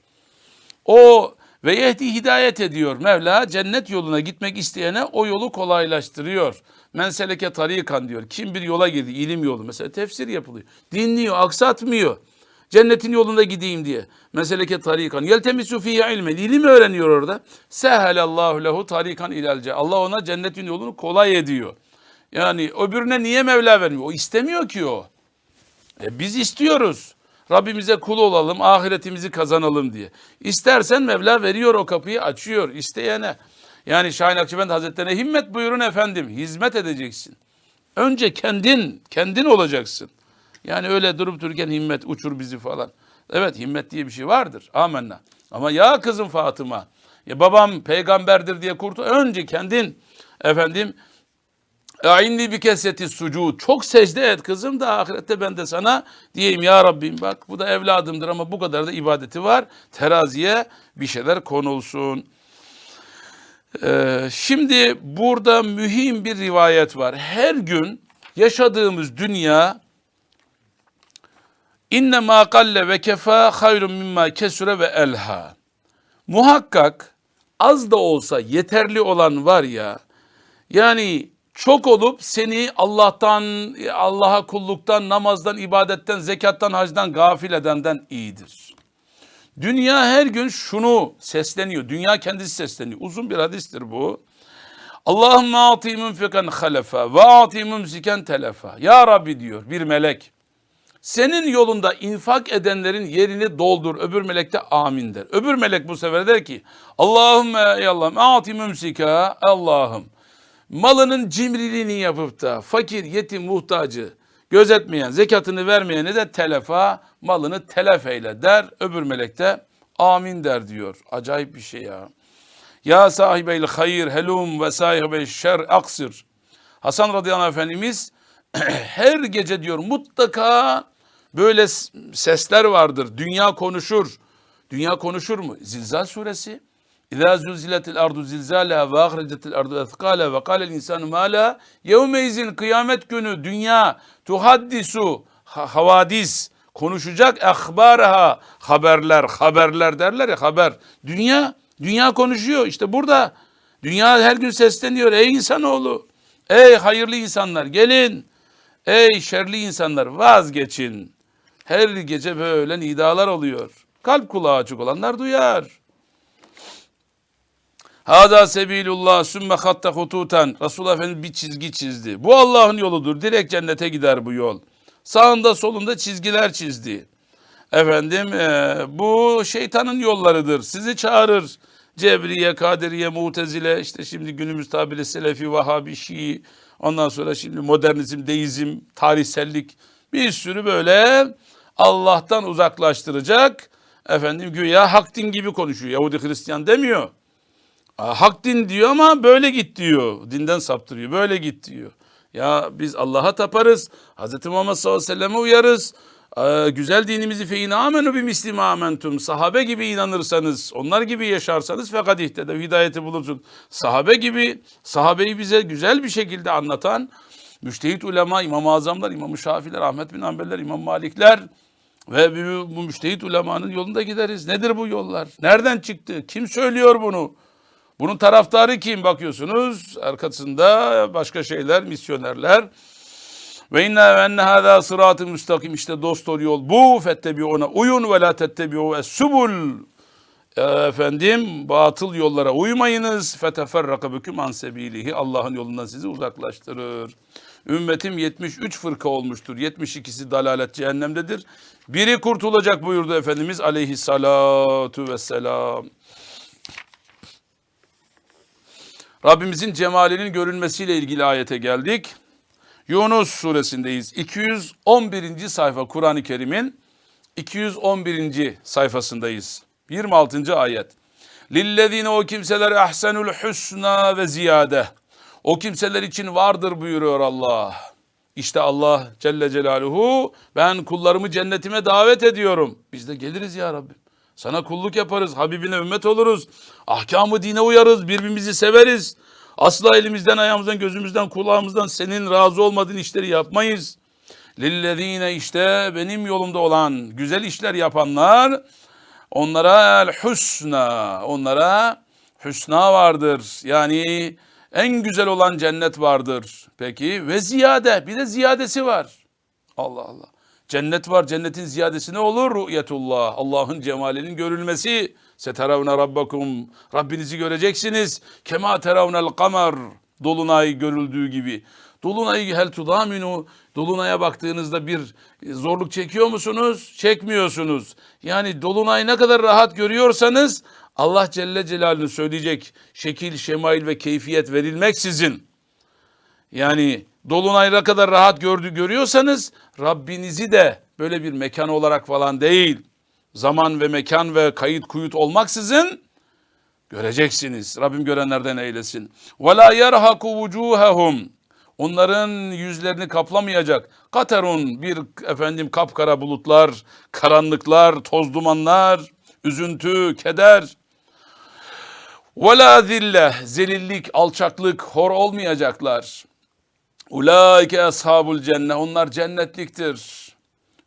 O ve yehdi hidayet ediyor. Mevla cennet yoluna gitmek isteyene o yolu kolaylaştırıyor. Menseleke tarikan diyor. Kim bir yola girdi, ilim yolu. Mesela tefsir yapılıyor. Dinliyor, aksatmıyor. Cennetin yolunda gideyim diye. Meseleke tarikan. Yeltemisu fiyye ilmen. İlim öğreniyor orada. Sehelallahu lehu tarikan ilalce. Allah ona cennetin yolunu kolay ediyor. Yani öbürüne niye Mevla vermiyor? O istemiyor ki o. E biz istiyoruz. Rabbimize kul olalım, ahiretimizi kazanalım diye. İstersen Mevla veriyor o kapıyı, açıyor isteyene. Yani Şahin Akçıbend Hazretleri'ne himmet buyurun efendim, hizmet edeceksin. Önce kendin, kendin olacaksın. Yani öyle durup dururken himmet uçur bizi falan. Evet himmet diye bir şey vardır. Amenna. Ama ya kızım Fatıma, ya babam peygamberdir diye kurtul. Önce kendin efendim A'inni bi kesreti sucud. Çok secde et kızım da ahirette ben de sana diyeyim ya Rabbim bak bu da evladımdır ama bu kadar da ibadeti var. Teraziye bir şeyler konulsun. Ee, şimdi burada mühim bir rivayet var. Her gün yaşadığımız dünya inne ma kalle ve kefa hayrun mimma kesure ve elha. Muhakkak az da olsa yeterli olan var ya yani çok olup seni Allah'tan, Allah'a kulluktan, namazdan, ibadetten, zekattan, hacdan gafil edenden iyidir. Dünya her gün şunu sesleniyor. Dünya kendisi sesleniyor. Uzun bir hadistir bu. Allahümme ati münfikan halefa ve ati mumsiken telefa. Ya Rabbi diyor bir melek. Senin yolunda infak edenlerin yerini doldur. Öbür melek de amin der. Öbür melek bu sefer der ki Allahümme ey Allah'ım ati mümsika Allah'ım malının cimriliğini yapıp da fakir, yetim, muhtacı gözetmeyen, zekatını vermeyene de telefa, malını telef eyle der. Öbür melek de amin der diyor. Acayip bir şey ya. Ya sahibeyl hayır helum ve sahibeyl şer aksır. Hasan radıyallahu anh efendimiz [clears throat] her gece diyor mutlaka böyle sesler vardır. Dünya konuşur. Dünya konuşur mu? Zilzal suresi. İzâ zülziletil ardu zilzâleha ve ahrecetil ardu ethkâleha ve kâlel insanu yevmeyzin kıyamet günü dünya tuhaddisu ha- havadis Konuşacak ehbaraha haberler, haberler derler ya haber. Dünya, dünya konuşuyor. İşte burada dünya her gün sesleniyor. Ey insanoğlu, ey hayırlı insanlar gelin. Ey şerli insanlar vazgeçin. Her gece böyle nidalar oluyor. Kalp kulağı açık olanlar duyar. Hada sebilullah sümme hatta hututan. Resulullah Efendimiz bir çizgi çizdi. Bu Allah'ın yoludur. Direkt cennete gider bu yol. Sağında solunda çizgiler çizdi. Efendim e, bu şeytanın yollarıdır. Sizi çağırır. Cebriye, Kadiriye, Mutezile, işte şimdi günümüz tabiri Selefi, Vahabi, Şii, ondan sonra şimdi modernizm, deizm, tarihsellik bir sürü böyle Allah'tan uzaklaştıracak efendim güya hak din gibi konuşuyor. Yahudi Hristiyan demiyor. Hak din diyor ama böyle git diyor. Dinden saptırıyor. Böyle git diyor. Ya biz Allah'a taparız. Hz. Muhammed sallallahu aleyhi ve selleme uyarız. Ee, güzel dinimizi fe in amenu bi misli amentum. Sahabe gibi inanırsanız, onlar gibi yaşarsanız fakat ihtedev hidayeti bulursun. Sahabe gibi, sahabeyi bize güzel bir şekilde anlatan müştehit ulema, İmam-ı Azamlar, İmam-ı Şafiler, Ahmet bin Hanbeliler, İmam Malikler ve bu müştehit ulemanın yolunda gideriz. Nedir bu yollar? Nereden çıktı? Kim söylüyor bunu? Bunun taraftarı kim bakıyorsunuz? Arkasında başka şeyler, misyonerler. Ve inna ve enne hâzâ sıratı müstakim. İşte dost doğru yol bu. Fettebi ona uyun ve la tettebi'u es-subul. Efendim batıl yollara uymayınız. Feteferraka büküm an sebilihi. Allah'ın yolundan sizi uzaklaştırır. Ümmetim 73 fırka olmuştur. 72'si dalalet cehennemdedir. Biri kurtulacak buyurdu Efendimiz aleyhissalatu vesselam. Rabbimizin cemalinin görünmesiyle ilgili ayete geldik. Yunus suresindeyiz. 211. sayfa Kur'an-ı Kerim'in 211. sayfasındayız. 26. ayet. Lillezine o kimseler ahsenul husna ve ziyade. O kimseler için vardır buyuruyor Allah. İşte Allah Celle Celaluhu ben kullarımı cennetime davet ediyorum. Biz de geliriz ya Rabbi. Sana kulluk yaparız, Habibine ümmet oluruz. Ahkamı dine uyarız, birbirimizi severiz. Asla elimizden, ayağımızdan, gözümüzden, kulağımızdan senin razı olmadığın işleri yapmayız. Lillezine işte benim yolumda olan güzel işler yapanlar onlara el husna, onlara hüsna vardır. Yani en güzel olan cennet vardır. Peki ve ziyade bir de ziyadesi var. Allah Allah. Cennet var. Cennetin ziyadesi ne olur? Ru'yetullah. Allah'ın cemalinin görülmesi. Seteravne rabbakum. Rabbinizi göreceksiniz. Kema teravnel kamer. Dolunay görüldüğü gibi. Dolunayı hel tudaminu. Dolunay'a baktığınızda bir zorluk çekiyor musunuz? Çekmiyorsunuz. Yani dolunay ne kadar rahat görüyorsanız Allah Celle Celaluhu söyleyecek şekil, şemail ve keyfiyet verilmeksizin yani Dolunay ne kadar rahat gördü görüyorsanız Rabbinizi de böyle bir mekan olarak falan değil. Zaman ve mekan ve kayıt kuyut olmaksızın göreceksiniz. Rabbim görenlerden eylesin. Ve la yerhaku vucuhahum. Onların yüzlerini kaplamayacak. Katerun bir efendim kapkara bulutlar, karanlıklar, toz dumanlar, üzüntü, keder. Ve la zille, zelillik, alçaklık, hor olmayacaklar. Ulaike ashabul cennet. Onlar cennetliktir.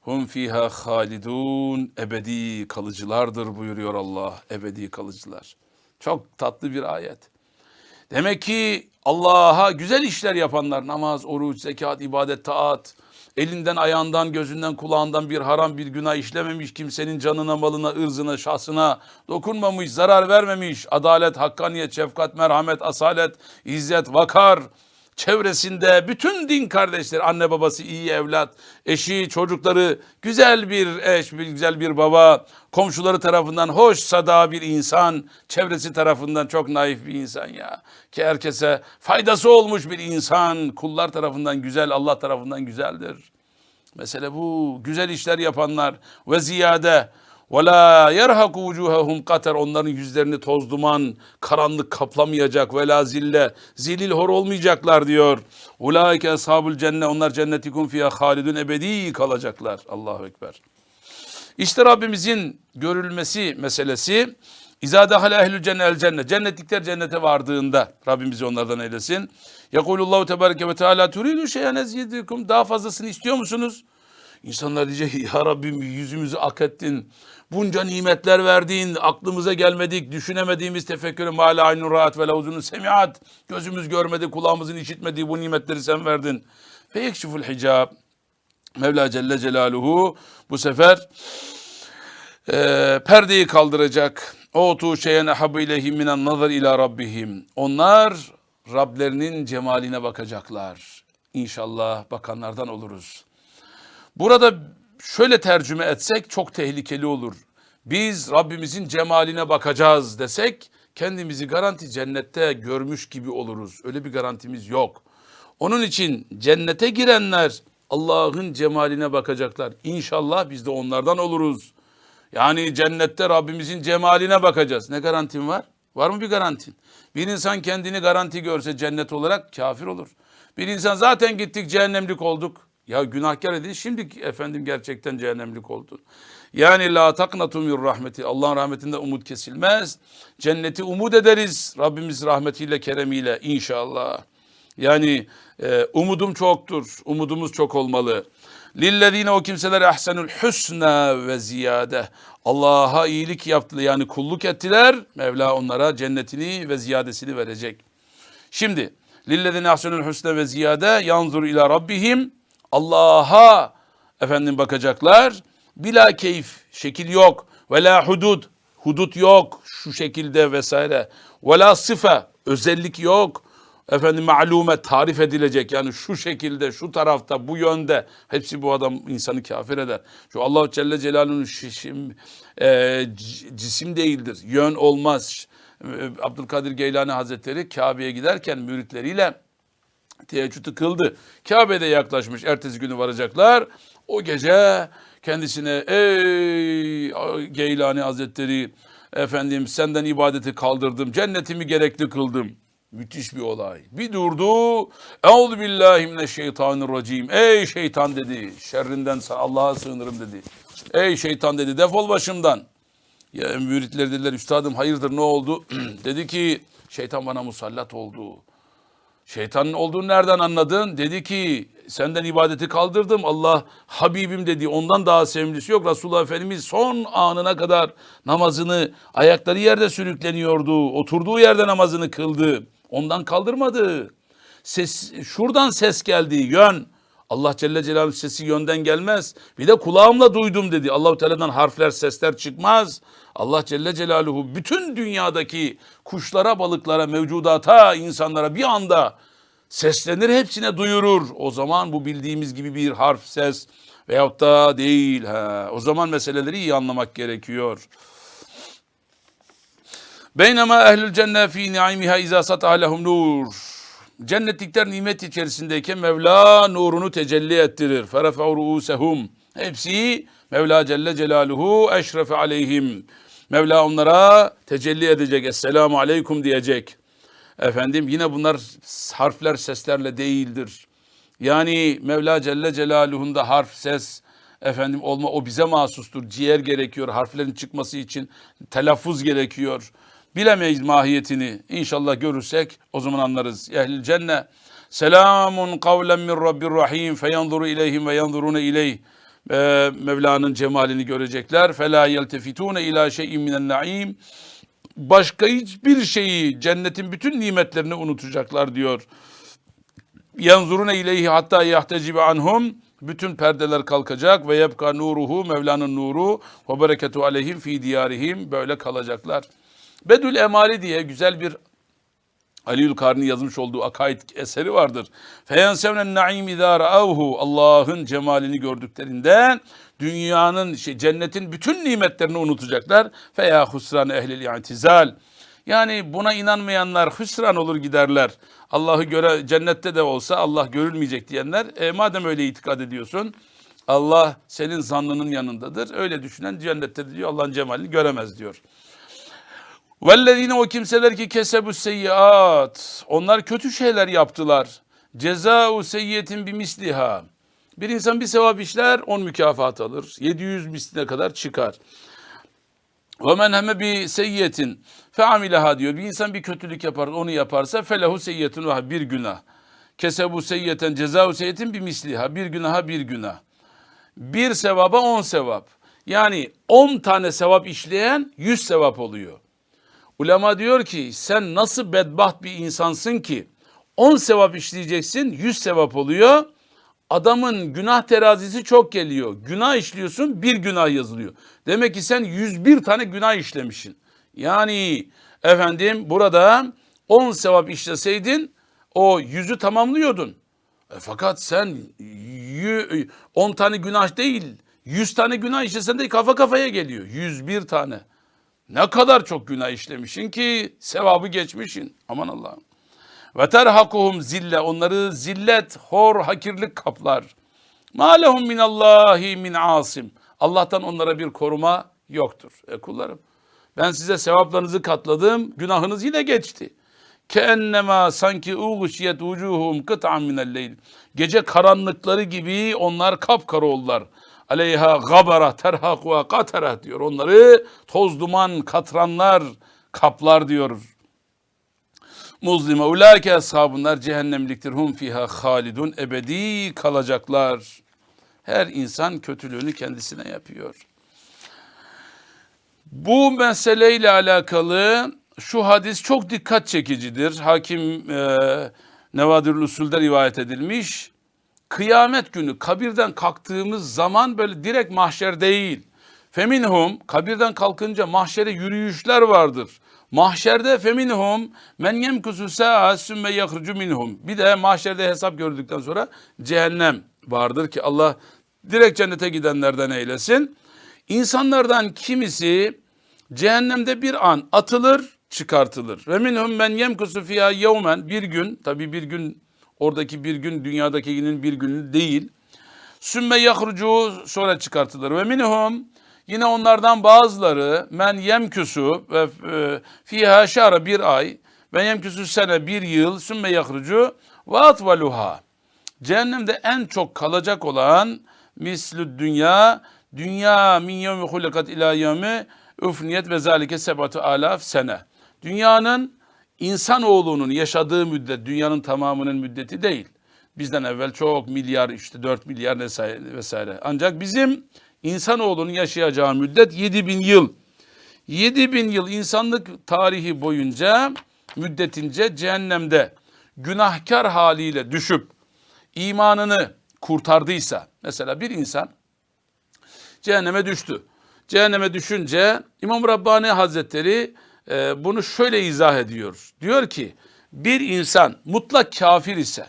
Hum fiha halidun. Ebedi kalıcılardır buyuruyor Allah. Ebedi kalıcılar. Çok tatlı bir ayet. Demek ki Allah'a güzel işler yapanlar namaz, oruç, zekat, ibadet, taat, elinden, ayağından, gözünden, kulağından bir haram bir günah işlememiş, kimsenin canına, malına, ırzına, şahsına dokunmamış, zarar vermemiş, adalet, hakkaniyet, şefkat, merhamet, asalet, izzet, vakar, çevresinde bütün din kardeşleri, anne babası iyi evlat, eşi, çocukları, güzel bir eş, bir güzel bir baba, komşuları tarafından hoş sada bir insan, çevresi tarafından çok naif bir insan ya. Ki herkese faydası olmuş bir insan, kullar tarafından güzel, Allah tarafından güzeldir. Mesele bu. Güzel işler yapanlar ve ziyade ve la yerhaku vucuhahum onların yüzlerini toz duman karanlık kaplamayacak ve la zilil hor olmayacaklar diyor. Ulaike ashabul cennet onlar cennetikum fiha halidun ebedi kalacaklar. Allahu ekber. İşte Rabbimizin görülmesi meselesi İzâ dehale ehlül cennet el cennet. Cennetlikler cennete vardığında Rabbim bizi onlardan eylesin. Yekulullahu tebareke ve teala turidu şeyen ezyidikum. Daha fazlasını istiyor musunuz? İnsanlar diyecek ya Rabbim yüzümüzü ak ettin. Bunca nimetler verdin. Aklımıza gelmedik. Düşünemediğimiz tefekkürü mâle aynur rahat ve lavzunun semiat. Gözümüz görmedi, kulağımızın işitmediği bu nimetleri sen verdin. Ve yekşiful hicab. Mevla Celle Celaluhu bu sefer e, perdeyi kaldıracak. O tu şeyen ahabu ileyhim minen nazar ila rabbihim. Onlar Rablerinin cemaline bakacaklar. İnşallah bakanlardan oluruz. Burada şöyle tercüme etsek çok tehlikeli olur. Biz Rabbimizin cemaline bakacağız desek kendimizi garanti cennette görmüş gibi oluruz. Öyle bir garantimiz yok. Onun için cennete girenler Allah'ın cemaline bakacaklar. İnşallah biz de onlardan oluruz. Yani cennette Rabbimizin cemaline bakacağız. Ne garantin var? Var mı bir garantin? Bir insan kendini garanti görse cennet olarak kafir olur. Bir insan zaten gittik cehennemlik olduk. Ya günahkar edildi. Şimdi efendim gerçekten cehennemlik oldun. Yani la taknatu min rahmeti. Allah'ın rahmetinde umut kesilmez. Cenneti umut ederiz. Rabbimiz rahmetiyle, keremiyle inşallah. Yani e, umudum çoktur. Umudumuz çok olmalı. Lillezine o kimseler ahsenul husna ve ziyade. Allah'a iyilik yaptılar yani kulluk ettiler. Mevla onlara cennetini ve ziyadesini verecek. Şimdi lillezine ahsenul husna ve ziyade yanzur ila rabbihim. Allah'a efendim bakacaklar. Bila keyif, şekil yok. Ve la hudud, hudut yok şu şekilde vesaire. Ve la sıfa, özellik yok. Efendim malume tarif edilecek yani şu şekilde, şu tarafta, bu yönde. Hepsi bu adam insanı kafir eder. Şu Allah Celle Celaluhu'nun şişim, e, cisim değildir. Yön olmaz. E, Abdülkadir Geylani Hazretleri Kabe'ye giderken müritleriyle teheccüdü kıldı. Kabe'de yaklaşmış. Ertesi günü varacaklar. O gece kendisine ey Geylani Hazretleri efendim senden ibadeti kaldırdım. Cennetimi gerekli kıldım. Müthiş bir olay. Bir durdu. Euzu billahi mineşşeytanirracim. Ey şeytan dedi. Şerrinden Allah'a sığınırım dedi. Ey şeytan dedi. Defol başımdan. Ya müritler dediler üstadım hayırdır ne oldu? [clears throat] dedi ki şeytan bana musallat oldu. Şeytanın olduğunu nereden anladın? Dedi ki senden ibadeti kaldırdım. Allah Habibim dedi. Ondan daha sevimlisi yok. Resulullah Efendimiz son anına kadar namazını ayakları yerde sürükleniyordu. Oturduğu yerde namazını kıldı. Ondan kaldırmadı. Ses, şuradan ses geldi yön. Allah Celle Celaluhu sesi yönden gelmez. Bir de kulağımla duydum dedi. Allahu Teala'dan harfler, sesler çıkmaz. Allah Celle Celaluhu bütün dünyadaki kuşlara, balıklara, mevcudata, insanlara bir anda seslenir, hepsine duyurur. O zaman bu bildiğimiz gibi bir harf, ses veyahut da değil. Ha. O zaman meseleleri iyi anlamak gerekiyor. Beynema ehlül cennet fi ni'imiha iza sata lehum nur. Cennetlikler nimet içerisindeyken Mevla nurunu tecelli ettirir. Ferefe'u ru'usehum. Hepsi Mevla Celle Celaluhu eşrefe aleyhim. Mevla onlara tecelli edecek. Esselamu aleyküm diyecek. Efendim yine bunlar harfler seslerle değildir. Yani Mevla Celle Celaluhu'nda harf, ses, efendim olma o bize mahsustur. Ciğer gerekiyor. Harflerin çıkması için telaffuz gerekiyor. Bilemeyiz mahiyetini. İnşallah görürsek o zaman anlarız. Ehlil cennet. Selamun kavlen min Rabbir Rahim feyanzuru ileyhim ve yanzurune ileyh. Ee, Mevla'nın cemalini görecekler. Fela yeltefitune ila şeyin minen naim. Başka hiçbir şeyi, cennetin bütün nimetlerini unutacaklar diyor. Yanzurune ileyhi hatta yahtecibe anhum. Bütün perdeler kalkacak ve yebka nuruhu Mevla'nın nuru ve bereketu aleyhim fi diyarihim böyle kalacaklar. Bedül Emali diye güzel bir Aliül Karni yazmış olduğu akaid eseri vardır. Feyensevnen naim idâ ra'avhu Allah'ın cemalini gördüklerinden dünyanın şey, cennetin bütün nimetlerini unutacaklar. Feya husran ehlil i'tizal. Yani buna inanmayanlar hüsran olur giderler. Allah'ı göre cennette de olsa Allah görülmeyecek diyenler e, madem öyle itikad ediyorsun Allah senin zannının yanındadır. Öyle düşünen cennette diyor Allah'ın cemalini göremez diyor. Vellezine o kimseler ki kesebu seyyiat. Onlar kötü şeyler yaptılar. Cezau seyyiyetin bir misliha. Bir insan bir sevap işler, on mükafat alır. 700 misline kadar çıkar. Ve men heme bi seyyiyetin feamileha diyor. Bir insan bir kötülük yapar, onu yaparsa felehu seyyiyetun ve bir günah. Kesebu seyyiyeten cezau seyyiyetin bir misliha. Bir günaha bir günah. bir sevaba on sevap. Yani 10 tane sevap işleyen 100 sevap oluyor. Ulema diyor ki sen nasıl bedbaht bir insansın ki 10 sevap işleyeceksin 100 sevap oluyor. Adamın günah terazisi çok geliyor. Günah işliyorsun bir günah yazılıyor. Demek ki sen 101 tane günah işlemişsin. Yani efendim burada 10 sevap işleseydin o yüzü tamamlıyordun. E, fakat sen 10 tane günah değil 100 tane günah işlesen de kafa kafaya geliyor. 101 tane. Ne kadar çok günah işlemişsin ki sevabı geçmişsin. Aman Allah'ım. Ve terhakuhum zille onları zillet, hor, hakirlik kaplar. Ma lehum minallahi min asim. Allah'tan onlara bir koruma yoktur. E kullarım ben size sevaplarınızı katladım, günahınız yine geçti. Keennema sanki uğuşiyet vucuhum kıt'an minel leyl. Gece karanlıkları gibi onlar kapkara oldular. Aleyha gabara terhakuha katera diyor. Onları toz duman katranlar kaplar diyor. Muzlime ulâke ashabunlar cehennemliktir. Hum fiha halidun ebedi kalacaklar. Her insan kötülüğünü kendisine yapıyor. Bu meseleyle alakalı şu hadis çok dikkat çekicidir. Hakim e, Nevadir Usul'de rivayet edilmiş. Kıyamet günü kabirden kalktığımız zaman böyle direkt mahşer değil. Feminhum kabirden kalkınca mahşere yürüyüşler vardır. Mahşerde feminhum men yemkusu sa'a sümme yahrucu minhum. Bir de mahşerde hesap gördükten sonra cehennem vardır ki Allah direkt cennete gidenlerden eylesin. İnsanlardan kimisi cehennemde bir an atılır, çıkartılır. Ve minhum men yemkusu fiha yevmen bir gün tabi bir gün oradaki bir gün dünyadaki günün bir günü değil. Sümme yahrucu sonra çıkartılır. Ve minhum Yine onlardan bazıları men yemküsü ve e, fiha şara bir ay ve yemküsü sene bir yıl sümme yahrucu ve atvaluha. Cehennemde en çok kalacak olan mislü dünya dünya min yevmi hulikat ila yevmi üfniyet ve zalike sebatu alaf sene. Dünyanın insanoğlunun yaşadığı müddet dünyanın tamamının müddeti değil. Bizden evvel çok milyar işte 4 milyar vesaire. Ancak bizim İnsanoğlunun yaşayacağı müddet 7000 yıl. 7000 yıl insanlık tarihi boyunca müddetince cehennemde günahkar haliyle düşüp imanını kurtardıysa mesela bir insan cehenneme düştü. Cehenneme düşünce İmam Rabbani Hazretleri e, bunu şöyle izah ediyor. Diyor ki bir insan mutlak kafir ise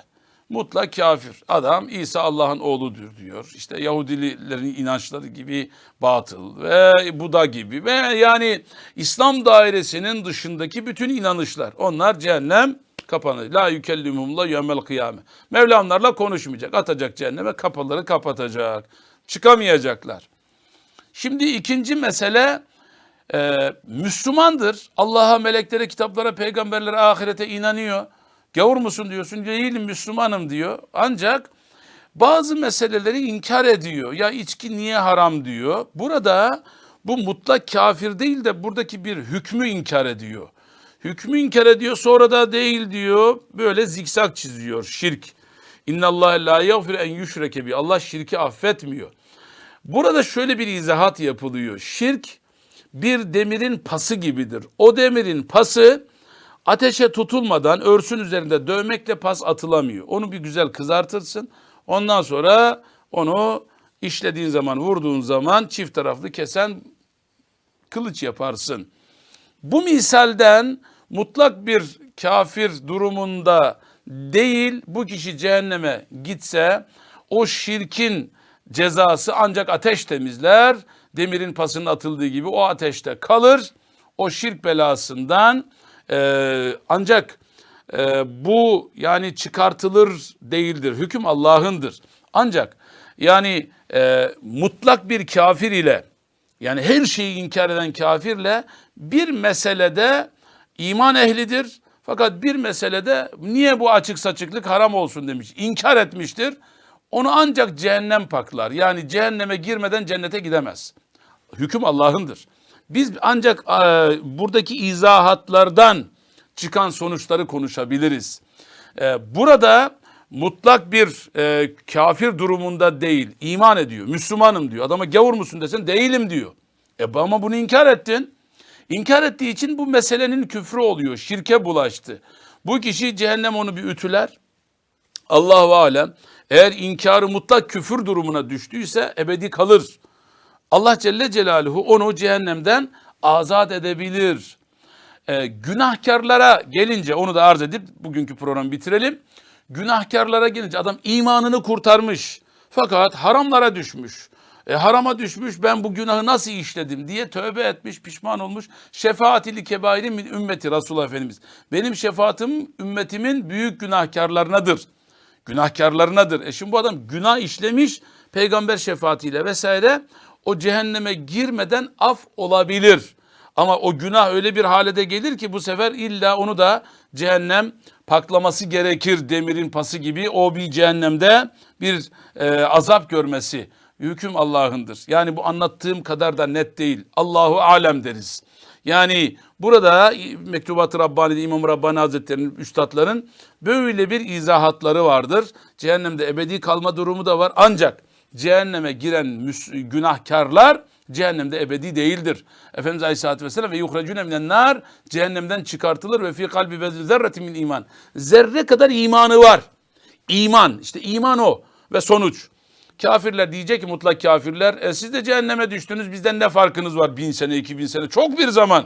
mutlak kafir. Adam İsa Allah'ın oğludur diyor. İşte Yahudilerin inançları gibi batıl ve Buda gibi ve yani İslam dairesinin dışındaki bütün inanışlar. Onlar cehennem kapanır. La yükellimumla yevmel kıyame. Mevla onlarla konuşmayacak. Atacak cehenneme kapıları kapatacak. Çıkamayacaklar. Şimdi ikinci mesele e, Müslümandır. Allah'a, meleklere, kitaplara, peygamberlere, ahirete inanıyor. Gavur musun diyorsun. Değilim Müslümanım diyor. Ancak bazı meseleleri inkar ediyor. Ya içki niye haram diyor. Burada bu mutlak kafir değil de buradaki bir hükmü inkar ediyor. Hükmü inkar ediyor sonra da değil diyor. Böyle zikzak çiziyor şirk. İnna Allah la yaghfir en yushreke bi. Allah şirki affetmiyor. Burada şöyle bir izahat yapılıyor. Şirk bir demirin pası gibidir. O demirin pası Ateşe tutulmadan örsün üzerinde dövmekle pas atılamıyor. Onu bir güzel kızartırsın. Ondan sonra onu işlediğin zaman, vurduğun zaman çift taraflı kesen kılıç yaparsın. Bu misalden mutlak bir kafir durumunda değil bu kişi cehenneme gitse o şirkin cezası ancak ateş temizler. Demirin pasının atıldığı gibi o ateşte kalır. O şirk belasından ee, ancak e, bu yani çıkartılır değildir. Hüküm Allah'ındır. Ancak yani e, mutlak bir kafir ile yani her şeyi inkar eden kafirle bir meselede iman ehlidir. Fakat bir meselede niye bu açık saçıklık haram olsun demiş. İnkar etmiştir. Onu ancak cehennem paklar. Yani cehenneme girmeden cennete gidemez. Hüküm Allah'ındır. Biz ancak e, buradaki izahatlardan çıkan sonuçları konuşabiliriz. E, burada mutlak bir e, kafir durumunda değil. iman ediyor. Müslümanım diyor. Adama gavur musun desen değilim diyor. E ama bunu inkar ettin. İnkar ettiği için bu meselenin küfrü oluyor. Şirke bulaştı. Bu kişi cehennem onu bir ütüler. Allahu alem eğer inkarı mutlak küfür durumuna düştüyse ebedi kalır. Allah Celle Celaluhu onu cehennemden azat edebilir. Ee, günahkarlara gelince onu da arz edip bugünkü programı bitirelim. Günahkarlara gelince adam imanını kurtarmış fakat haramlara düşmüş. E, harama düşmüş ben bu günahı nasıl işledim diye tövbe etmiş pişman olmuş. Şefaatili kebairi min ümmeti Resulullah Efendimiz. Benim şefaatim ümmetimin büyük günahkarlarınadır. Günahkarlarınadır. E şimdi bu adam günah işlemiş peygamber şefaatiyle vesaire o cehenneme girmeden af olabilir. Ama o günah öyle bir halede gelir ki bu sefer illa onu da cehennem paklaması gerekir demirin pası gibi o bir cehennemde bir e, azap görmesi hüküm Allah'ındır. Yani bu anlattığım kadar da net değil. Allahu alem deriz. Yani burada Mektubat-ı Rabbani'de İmam Rabbani Hazretleri'nin, üstadların böyle bir izahatları vardır. Cehennemde ebedi kalma durumu da var. Ancak cehenneme giren günahkarlar cehennemde ebedi değildir. Efendimiz Aleyhisselatü Vesselam ve yuhrecune minen nar cehennemden çıkartılır ve fi kalbi ve zerretin min iman. Zerre kadar imanı var. İman işte iman o ve sonuç. Kafirler diyecek ki mutlak kafirler e, siz de cehenneme düştünüz bizden ne farkınız var bin sene iki bin sene çok bir zaman.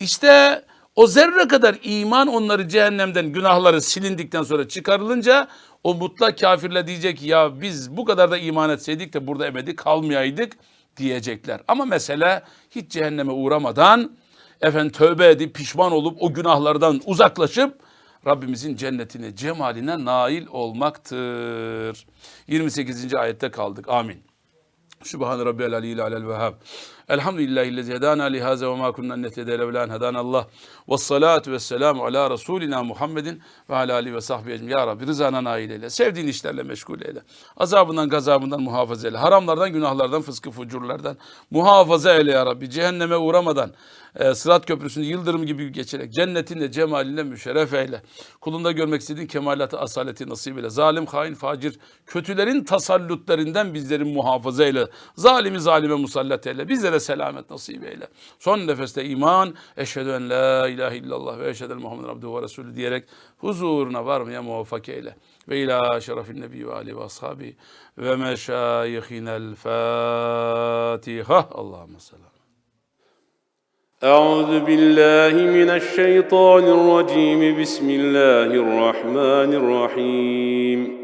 İşte o zerre kadar iman onları cehennemden günahları silindikten sonra çıkarılınca o mutlak kafirler diyecek ya biz bu kadar da iman etseydik de burada ebedi kalmayaydık diyecekler. Ama mesele hiç cehenneme uğramadan efendim tövbe edip pişman olup o günahlardan uzaklaşıp Rabbimizin cennetine, cemaline nail olmaktır. 28. ayette kaldık. Amin. Sübhane Rabbiyel Aliyyil Alel Vehhab. Elhamdülillahi hedana lihaze ve ma kunna nehtede levlan hedana Allah. Ve salatu ve selamu ala Resulina Muhammedin ve ala alihi ve sahbihi ecmi. Ya Rabbi rızana nail eyle. Sevdiğin işlerle meşgul eyle. Azabından gazabından muhafaza eyle. Haramlardan günahlardan fıskı fucurlardan muhafaza eyle ya Rabbi. Cehenneme uğramadan e, Sırat Köprüsü'nü yıldırım gibi geçerek cennetinle cemalinle müşerref eyle. Kulunda görmek istediğin kemalatı asaleti nasip eyle. Zalim, hain, facir, kötülerin tasallütlerinden bizleri muhafaza eyle. Zalimi zalime musallat eyle. Bizlere selamet nasip eyle. Son nefeste iman, eşhedü en la ilahe illallah ve eşhedü en Muhammeden abduhu ve resulü diyerek huzuruna varmaya muvaffak eyle. Ve ila şerefin nebi ve ali ve ashabi ve meşayihinel Fatiha. Allahümme selam. أعوذ بالله من الشيطان الرجيم بسم الله الرحمن الرحيم